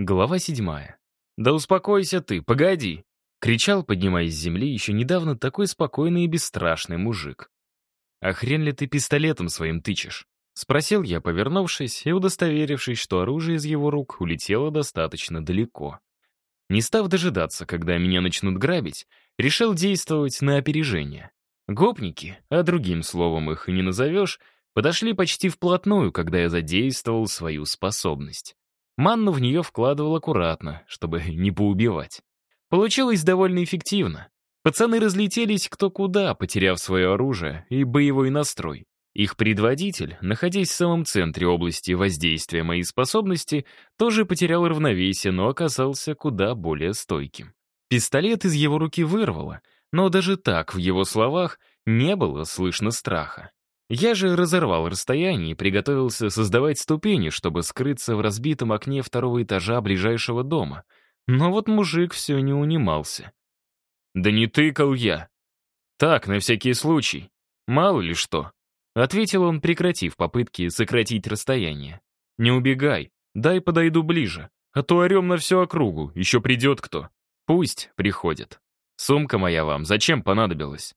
Глава седьмая. «Да успокойся ты, погоди!» — кричал, поднимаясь с земли, еще недавно такой спокойный и бесстрашный мужик. «А хрен ли ты пистолетом своим тычешь?» — спросил я, повернувшись и удостоверившись, что оружие из его рук улетело достаточно далеко. Не став дожидаться, когда меня начнут грабить, решил действовать на опережение. Гопники, а другим словом их и не назовешь, подошли почти вплотную, когда я задействовал свою способность. Манну в нее вкладывал аккуратно, чтобы не поубивать. Получилось довольно эффективно. Пацаны разлетелись кто куда, потеряв свое оружие и боевой настрой. Их предводитель, находясь в самом центре области воздействия моей способности, тоже потерял равновесие, но оказался куда более стойким. Пистолет из его руки вырвало, но даже так в его словах не было слышно страха. Я же разорвал расстояние и приготовился создавать ступени, чтобы скрыться в разбитом окне второго этажа ближайшего дома. Но вот мужик все не унимался. «Да не тыкал я. Так, на всякий случай. Мало ли что». Ответил он, прекратив попытки сократить расстояние. «Не убегай, дай подойду ближе, а то орем на всю округу, еще придет кто. Пусть приходит. Сумка моя вам зачем понадобилась?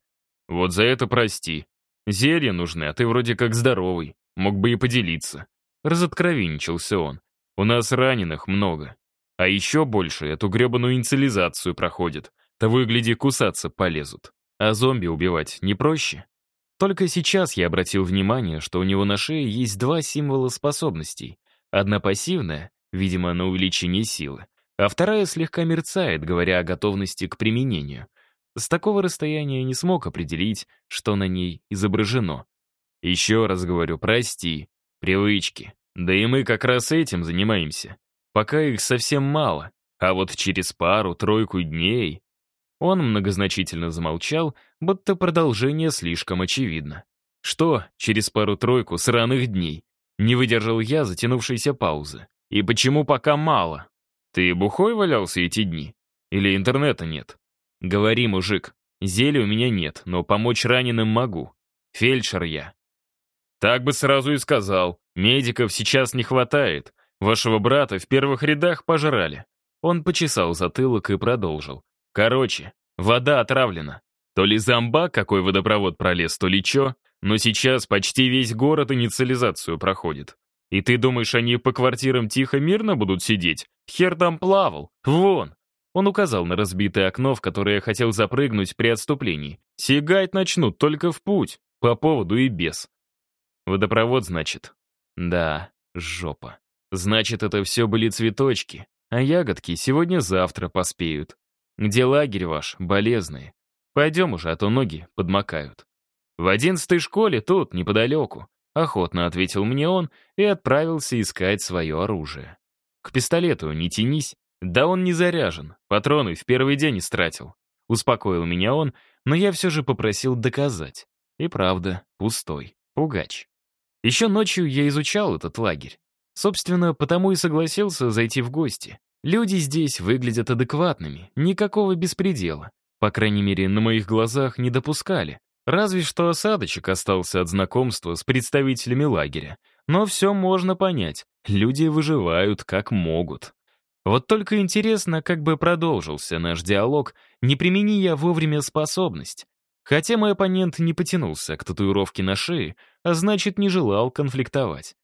Вот за это прости. Зелья нужны, а ты вроде как здоровый. Мог бы и поделиться. Разоткровенничался он. У нас раненых много. А еще больше эту гребаную инициализацию проходит. Того и гляди, кусаться полезут. А зомби убивать не проще? Только сейчас я обратил внимание, что у него на шее есть два символа способностей. Одна пассивная, видимо, на увеличение силы, а вторая слегка мерцает, говоря о готовности к применению — с такого расстояния не смог определить, что на ней изображено. Еще раз говорю, прости, привычки. Да и мы как раз этим занимаемся. Пока их совсем мало, а вот через пару-тройку дней... Он многозначительно замолчал, будто продолжение слишком очевидно. Что через пару-тройку сраных дней? Не выдержал я затянувшейся паузы. И почему пока мало? Ты бухой валялся эти дни? Или интернета нет? «Говори, мужик, зелья у меня нет, но помочь раненым могу. Фельдшер я». «Так бы сразу и сказал. Медиков сейчас не хватает. Вашего брата в первых рядах пожрали». Он почесал затылок и продолжил. «Короче, вода отравлена. То ли зомбак какой водопровод пролез, то ли чё, но сейчас почти весь город инициализацию проходит. И ты думаешь, они по квартирам тихо-мирно будут сидеть? Хер там плавал. Вон, он указал на разбитое окно, в которое хотел запрыгнуть при отступлении. «Сигать начнут только в путь, по поводу и без». «Водопровод, значит?» «Да, жопа. Значит, это все были цветочки, а ягодки сегодня-завтра поспеют. Где лагерь ваш, болезные? Пойдем уже, а то ноги подмокают». «В одиннадцатой школе, тут, неподалеку», — охотно ответил мне он и отправился искать свое оружие. «К пистолету не тянись, «Да он не заряжен, патроны в первый день истратил». Успокоил меня он, но я все же попросил доказать. И правда, пустой, пугач. Еще ночью я изучал этот лагерь. Собственно, потому и согласился зайти в гости. Люди здесь выглядят адекватными, никакого беспредела. По крайней мере, на моих глазах не допускали. Разве что осадочек остался от знакомства с представителями лагеря. Но все можно понять. Люди выживают как могут. Вот только интересно, как бы продолжился наш диалог, не примени я вовремя способность. Хотя мой оппонент не потянулся к татуировке на шее, а значит, не желал конфликтовать.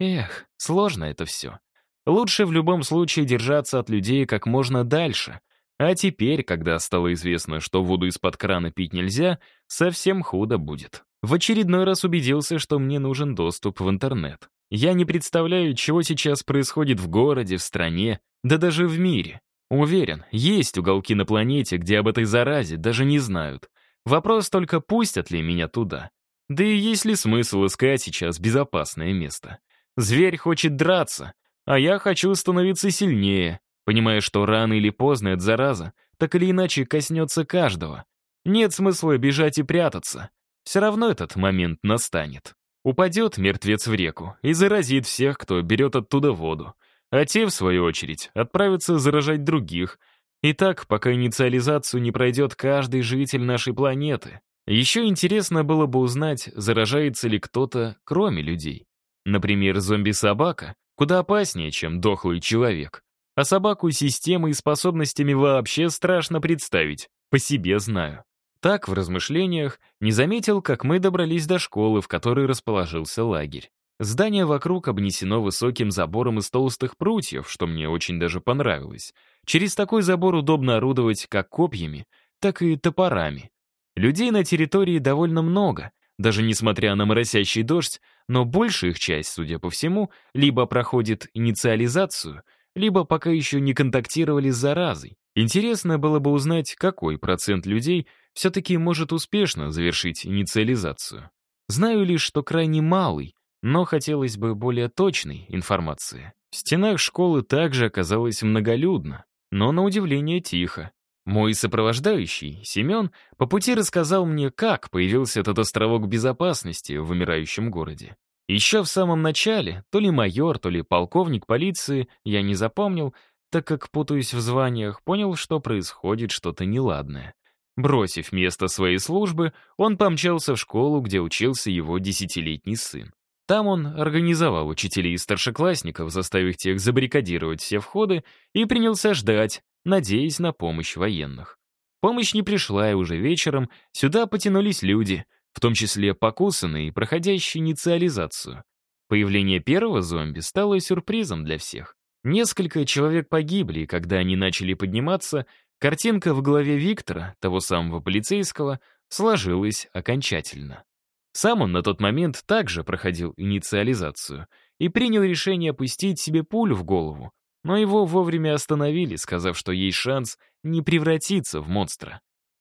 Эх, сложно это все. Лучше в любом случае держаться от людей как можно дальше. А теперь, когда стало известно, что воду из-под крана пить нельзя, совсем худо будет. В очередной раз убедился, что мне нужен доступ в интернет. Я не представляю, чего сейчас происходит в городе, в стране, да даже в мире. Уверен, есть уголки на планете, где об этой заразе даже не знают. Вопрос только, пустят ли меня туда. Да и есть ли смысл искать сейчас безопасное место? Зверь хочет драться, а я хочу становиться сильнее, понимая, что рано или поздно эта зараза так или иначе коснется каждого. Нет смысла бежать и прятаться. Все равно этот момент настанет. Упадет мертвец в реку и заразит всех, кто берет оттуда воду а те, в свою очередь, отправятся заражать других. И так, пока инициализацию не пройдет каждый житель нашей планеты. Еще интересно было бы узнать, заражается ли кто-то, кроме людей. Например, зомби-собака, куда опаснее, чем дохлый человек. А собаку с системой и способностями вообще страшно представить, по себе знаю. Так, в размышлениях, не заметил, как мы добрались до школы, в которой расположился лагерь. Здание вокруг обнесено высоким забором из толстых прутьев, что мне очень даже понравилось. Через такой забор удобно орудовать как копьями, так и топорами. Людей на территории довольно много, даже несмотря на моросящий дождь, но большая их часть, судя по всему, либо проходит инициализацию, либо пока еще не контактировали с заразой. Интересно было бы узнать, какой процент людей все-таки может успешно завершить инициализацию. Знаю лишь, что крайне малый, но хотелось бы более точной информации. В стенах школы также оказалось многолюдно, но на удивление тихо. Мой сопровождающий, Семен, по пути рассказал мне, как появился этот островок безопасности в вымирающем городе. Еще в самом начале, то ли майор, то ли полковник полиции, я не запомнил, так как, путаюсь в званиях, понял, что происходит что-то неладное. Бросив место своей службы, он помчался в школу, где учился его десятилетний сын. Там он организовал учителей и старшеклассников, заставив тех забаррикадировать все входы, и принялся ждать, надеясь на помощь военных. Помощь не пришла, и уже вечером сюда потянулись люди, в том числе покусанные и проходящие инициализацию. Появление первого зомби стало сюрпризом для всех. Несколько человек погибли, и когда они начали подниматься, картинка в голове Виктора, того самого полицейского, сложилась окончательно. Сам он на тот момент также проходил инициализацию и принял решение опустить себе пулю в голову, но его вовремя остановили, сказав, что есть шанс не превратиться в монстра.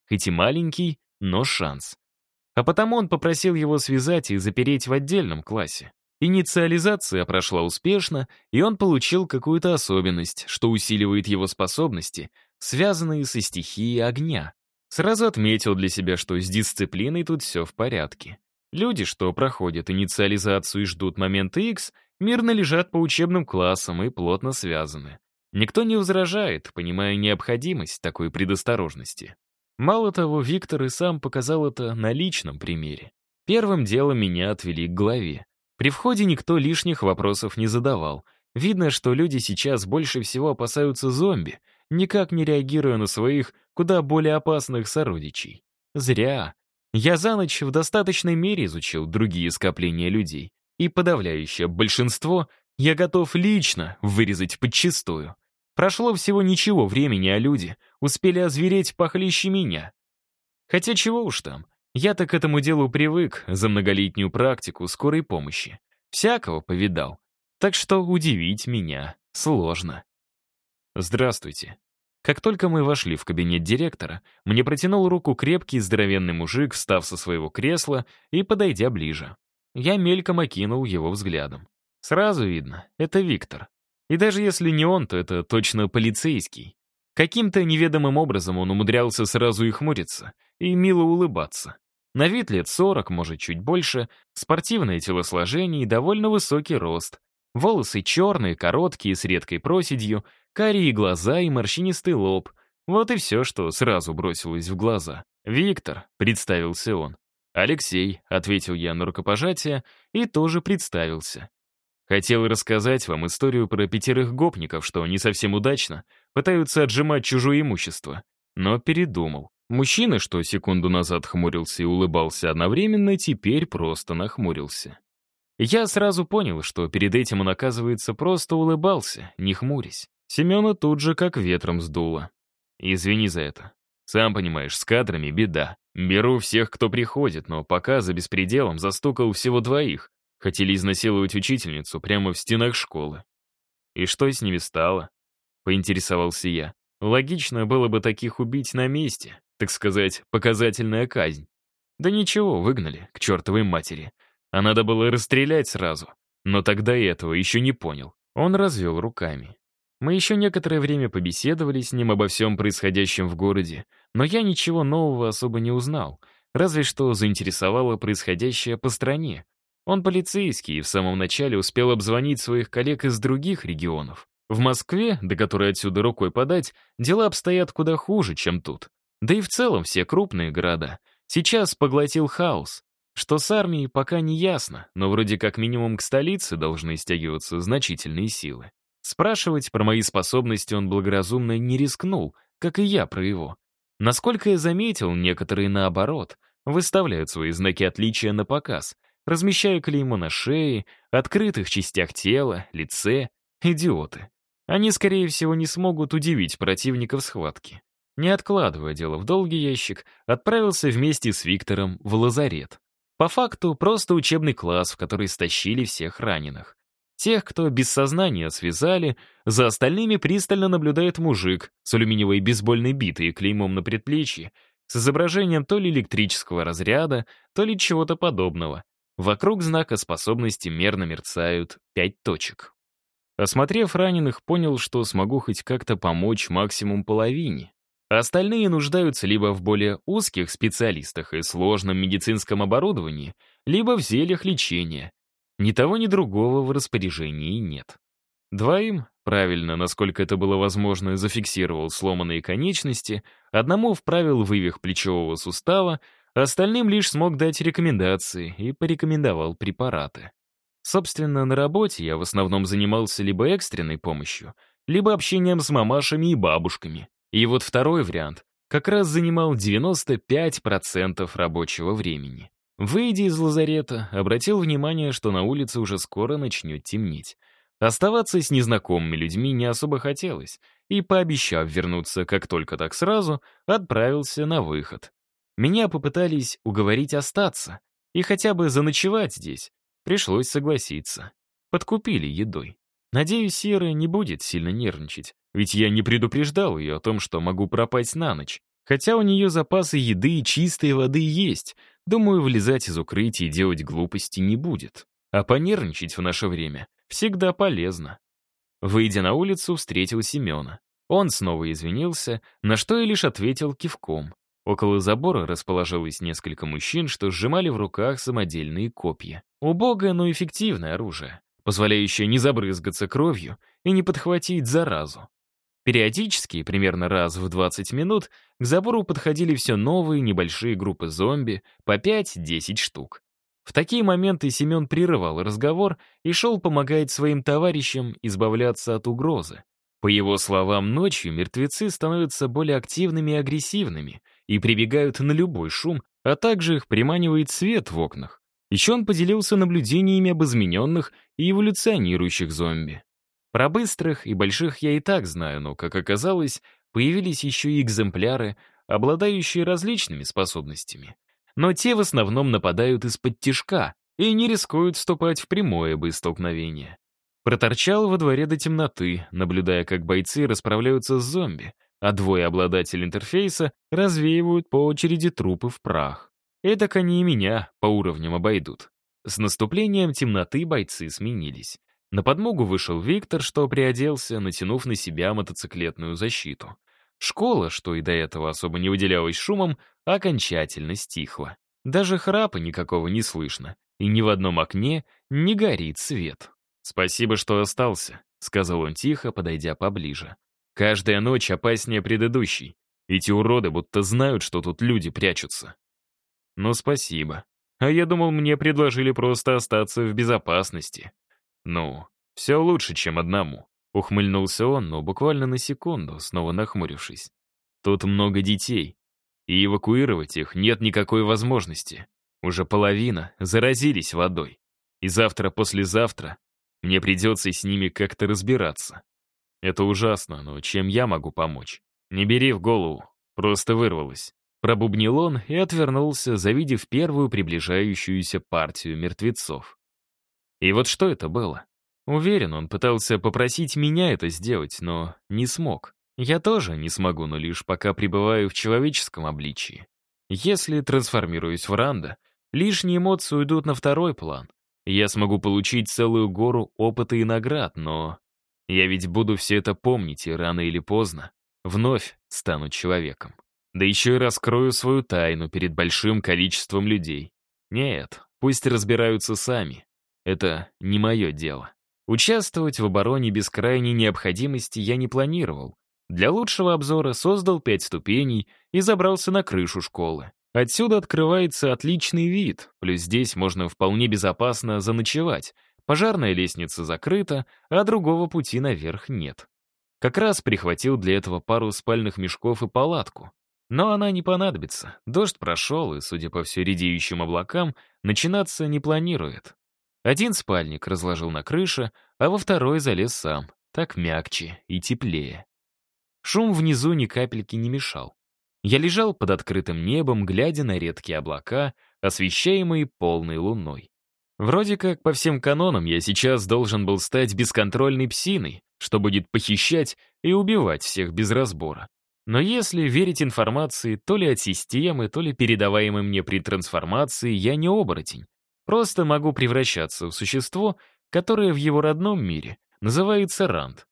Хоть и маленький, но шанс. А потому он попросил его связать и запереть в отдельном классе. Инициализация прошла успешно, и он получил какую-то особенность, что усиливает его способности, связанные со стихией огня. Сразу отметил для себя, что с дисциплиной тут все в порядке. Люди, что проходят инициализацию и ждут момента X, мирно лежат по учебным классам и плотно связаны. Никто не возражает, понимая необходимость такой предосторожности. Мало того, Виктор и сам показал это на личном примере. Первым делом меня отвели к главе. При входе никто лишних вопросов не задавал. Видно, что люди сейчас больше всего опасаются зомби, никак не реагируя на своих куда более опасных сородичей. Зря. Я за ночь в достаточной мере изучил другие скопления людей и подавляющее большинство я готов лично вырезать подчистую. Прошло всего ничего времени, а люди успели озвереть похлеще меня. Хотя чего уж там, я-то к этому делу привык за многолетнюю практику скорой помощи. Всякого повидал. Так что удивить меня сложно. Здравствуйте. Как только мы вошли в кабинет директора, мне протянул руку крепкий здоровенный мужик, встав со своего кресла и подойдя ближе. Я мельком окинул его взглядом. Сразу видно, это Виктор. И даже если не он, то это точно полицейский. Каким-то неведомым образом он умудрялся сразу и хмуриться, и мило улыбаться. На вид лет 40, может, чуть больше, спортивное телосложение и довольно высокий рост. Волосы черные, короткие, с редкой проседью, карие глаза и морщинистый лоб. Вот и все, что сразу бросилось в глаза. «Виктор», — представился он. «Алексей», — ответил я на рукопожатие и тоже представился. Хотел рассказать вам историю про пятерых гопников, что не совсем удачно пытаются отжимать чужое имущество, но передумал. Мужчина, что секунду назад хмурился и улыбался одновременно, теперь просто нахмурился. Я сразу понял, что перед этим он, оказывается, просто улыбался, не хмурясь. Семена тут же как ветром сдуло. «Извини за это. Сам понимаешь, с кадрами беда. Беру всех, кто приходит, но пока за беспределом застукал всего двоих. Хотели изнасиловать учительницу прямо в стенах школы. И что с ними стало? Поинтересовался я. Логично было бы таких убить на месте, так сказать, показательная казнь. Да ничего, выгнали, к чертовой матери. А надо было расстрелять сразу. Но тогда и этого еще не понял. Он развел руками. Мы еще некоторое время побеседовали с ним обо всем происходящем в городе, но я ничего нового особо не узнал, разве что заинтересовало происходящее по стране. Он полицейский и в самом начале успел обзвонить своих коллег из других регионов. В Москве, до которой отсюда рукой подать, дела обстоят куда хуже, чем тут. Да и в целом все крупные города. Сейчас поглотил хаос. Что с армией, пока не ясно, но вроде как минимум к столице должны стягиваться значительные силы. Спрашивать про мои способности он благоразумно не рискнул, как и я про его. Насколько я заметил, некоторые, наоборот, выставляют свои знаки отличия на показ, размещая клеймо на шее, открытых частях тела, лице. Идиоты. Они, скорее всего, не смогут удивить противника в схватке. Не откладывая дело в долгий ящик, отправился вместе с Виктором в лазарет. По факту, просто учебный класс, в который стащили всех раненых. Тех, кто без сознания связали, за остальными пристально наблюдает мужик с алюминиевой бейсбольной битой и клеймом на предплечье, с изображением то ли электрического разряда, то ли чего-то подобного. Вокруг знака способности мерно мерцают пять точек. Осмотрев раненых, понял, что смогу хоть как-то помочь максимум половине. Остальные нуждаются либо в более узких специалистах и сложном медицинском оборудовании, либо в зельях лечения, ни того, ни другого в распоряжении нет. Двоим, правильно, насколько это было возможно, зафиксировал сломанные конечности, одному вправил вывих плечевого сустава, остальным лишь смог дать рекомендации и порекомендовал препараты. Собственно, на работе я в основном занимался либо экстренной помощью, либо общением с мамашами и бабушками. И вот второй вариант как раз занимал 95% рабочего времени. Выйдя из лазарета, обратил внимание, что на улице уже скоро начнет темнеть. Оставаться с незнакомыми людьми не особо хотелось, и, пообещав вернуться как только так сразу, отправился на выход. Меня попытались уговорить остаться и хотя бы заночевать здесь. Пришлось согласиться. Подкупили едой. Надеюсь, Сера не будет сильно нервничать, ведь я не предупреждал ее о том, что могу пропасть на ночь. Хотя у нее запасы еды и чистой воды есть, Думаю, вылезать из укрытия и делать глупости не будет. А понервничать в наше время всегда полезно. Выйдя на улицу, встретил Семена. Он снова извинился, на что я лишь ответил кивком. Около забора расположилось несколько мужчин, что сжимали в руках самодельные копья. Убогое, но эффективное оружие, позволяющее не забрызгаться кровью и не подхватить заразу. Периодически, примерно раз в 20 минут, к забору подходили все новые небольшие группы зомби, по 5-10 штук. В такие моменты Семен прерывал разговор и шел помогать своим товарищам избавляться от угрозы. По его словам, ночью мертвецы становятся более активными и агрессивными и прибегают на любой шум, а также их приманивает свет в окнах. Еще он поделился наблюдениями об измененных и эволюционирующих зомби. Про быстрых и больших я и так знаю, но, как оказалось, появились еще и экземпляры, обладающие различными способностями. Но те в основном нападают из-под тишка и не рискуют вступать в прямое боестолкновение. Проторчал во дворе до темноты, наблюдая, как бойцы расправляются с зомби, а двое обладателей интерфейса развеивают по очереди трупы в прах. Эдак они и меня по уровням обойдут. С наступлением темноты бойцы сменились. На подмогу вышел Виктор, что приоделся, натянув на себя мотоциклетную защиту. Школа, что и до этого особо не выделялась шумом, окончательно стихла. Даже храпа никакого не слышно, и ни в одном окне не горит свет. «Спасибо, что остался», — сказал он тихо, подойдя поближе. «Каждая ночь опаснее предыдущей. Эти уроды будто знают, что тут люди прячутся». «Ну, спасибо. А я думал, мне предложили просто остаться в безопасности. «Ну, все лучше, чем одному», — ухмыльнулся он, но буквально на секунду, снова нахмурившись. «Тут много детей, и эвакуировать их нет никакой возможности. Уже половина заразились водой, и завтра-послезавтра мне придется с ними как-то разбираться. Это ужасно, но чем я могу помочь? Не бери в голову, просто вырвалось». Пробубнил он и отвернулся, завидев первую приближающуюся партию мертвецов. И вот что это было? Уверен, он пытался попросить меня это сделать, но не смог. Я тоже не смогу, но лишь пока пребываю в человеческом обличии. Если трансформируюсь в Ранда, лишние эмоции уйдут на второй план. Я смогу получить целую гору опыта и наград, но... Я ведь буду все это помнить, и рано или поздно вновь стану человеком. Да еще и раскрою свою тайну перед большим количеством людей. Нет, пусть разбираются сами. Это не мое дело. Участвовать в обороне без крайней необходимости я не планировал. Для лучшего обзора создал пять ступеней и забрался на крышу школы. Отсюда открывается отличный вид, плюс здесь можно вполне безопасно заночевать, Пожарная лестница закрыта, а другого пути наверх нет. Как раз прихватил для этого пару спальных мешков и палатку. Но она не понадобится. Дождь прошел, и, судя по все редеющим облакам, начинаться не планирует. Один спальник разложил на крыше, а во второй залез сам. Так мягче и теплее. Шум внизу ни капельки не мешал. Я лежал под открытым небом, глядя на редкие облака, освещаемые полной луной. Вроде как по всем канонам я сейчас должен был стать бесконтрольной псиной, что будет похищать и убивать всех без разбора. Но если верить информации то ли от системы, то ли передаваемой мне при трансформации, я не оборотень. Просто могу превращаться в существо, которое в его родном мире называется Ранд.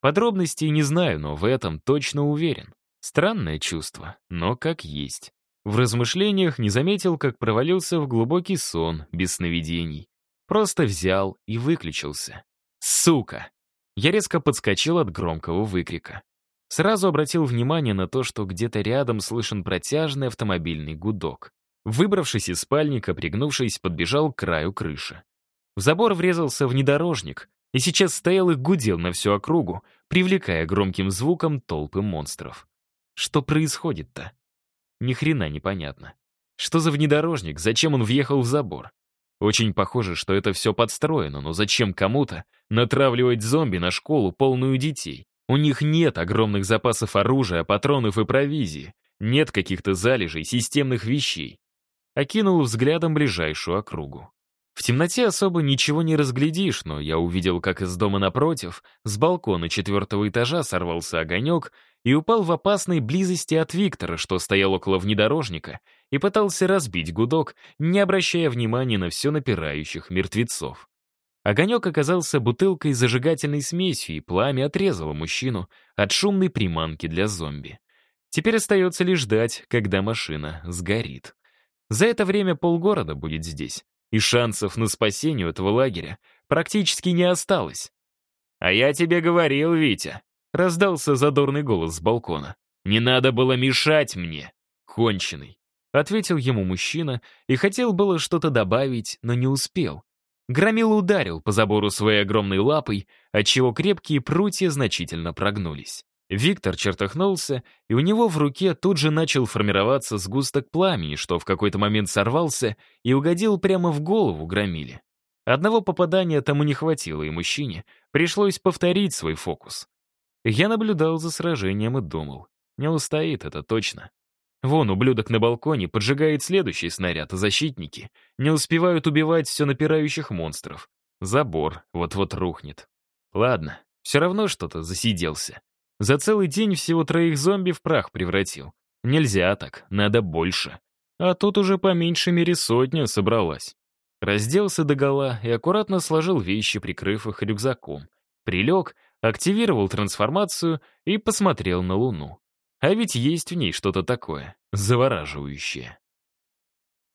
Подробностей не знаю, но в этом точно уверен. Странное чувство, но как есть. В размышлениях не заметил, как провалился в глубокий сон, без сновидений. Просто взял и выключился. Сука! Я резко подскочил от громкого выкрика. Сразу обратил внимание на то, что где-то рядом слышен протяжный автомобильный гудок. Выбравшись из спальника, пригнувшись, подбежал к краю крыши. В забор врезался внедорожник, и сейчас стоял и гудел на всю округу, привлекая громким звуком толпы монстров. Что происходит-то? Ни хрена непонятно. Что за внедорожник? Зачем он въехал в забор? Очень похоже, что это все подстроено, но зачем кому-то натравливать зомби на школу, полную детей? У них нет огромных запасов оружия, патронов и провизии. Нет каких-то залежей, системных вещей. Окинул взглядом ближайшую округу. В темноте особо ничего не разглядишь, но я увидел, как из дома напротив, с балкона четвертого этажа сорвался огонек и упал в опасной близости от Виктора, что стоял около внедорожника, и пытался разбить гудок, не обращая внимания на все напирающих мертвецов. Огонек оказался бутылкой с зажигательной смесью, и пламя отрезало мужчину от шумной приманки для зомби. Теперь остается лишь ждать, когда машина сгорит. За это время полгорода будет здесь, и шансов на спасение этого лагеря практически не осталось. «А я тебе говорил, Витя», Раздался задорный голос с балкона. «Не надо было мешать мне, конченый!» Ответил ему мужчина и хотел было что-то добавить, но не успел. Громила ударил по забору своей огромной лапой, отчего крепкие прутья значительно прогнулись. Виктор чертыхнулся, и у него в руке тут же начал формироваться сгусток пламени, что в какой-то момент сорвался и угодил прямо в голову громиле. Одного попадания тому не хватило, и мужчине пришлось повторить свой фокус. Я наблюдал за сражением и думал. Не устоит это точно. Вон, ублюдок на балконе поджигает следующий снаряд, а защитники не успевают убивать все напирающих монстров. Забор вот-вот рухнет. Ладно, все равно что-то засиделся. За целый день всего троих зомби в прах превратил. Нельзя так, надо больше. А тут уже по меньшей мере сотня собралась. Разделся догола и аккуратно сложил вещи, прикрыв их рюкзаком. Прилег, активировал трансформацию и посмотрел на Луну. А ведь есть в ней что-то такое, завораживающее.